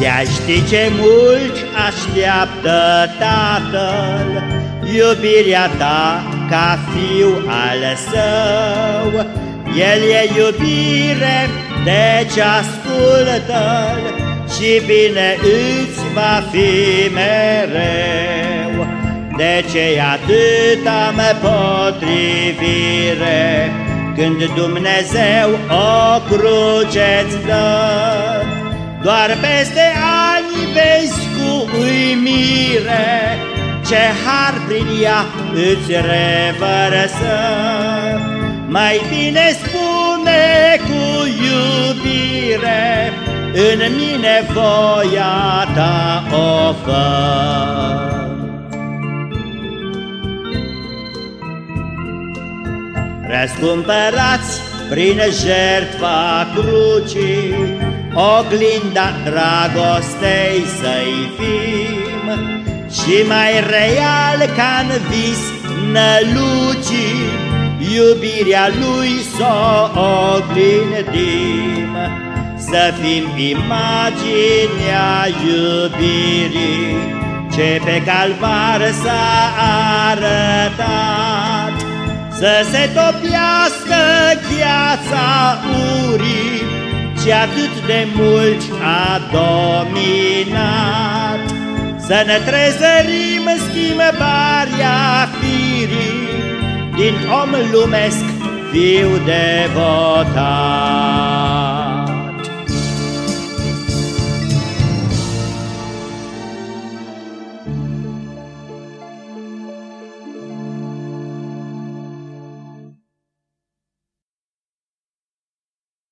Ți-ai ști ce mulți așteaptă tatăl Iubirea ta ca fiu al său. El e iubire, deci ascultă-l Și bine îți va fi mereu. De ce atâta mă potrivire Când Dumnezeu o cruce-ți dă doar peste ani vezi cu uimire Ce har prin ea îți revărsă Mai bine spune cu iubire În mine voia ta o fă. Răscumpărați prin jertfa crucii Oglinda dragostei să-i fim. Și mai real ca-n vis nălucii Iubirea lui s-o oglindim. Să fim imaginea iubirii Ce pe calvar s-a arătat. Să se topiască gheața urii ce atât de mult a dominat. Să ne trezărim schimbarea firii din om lumesc fiu devotat.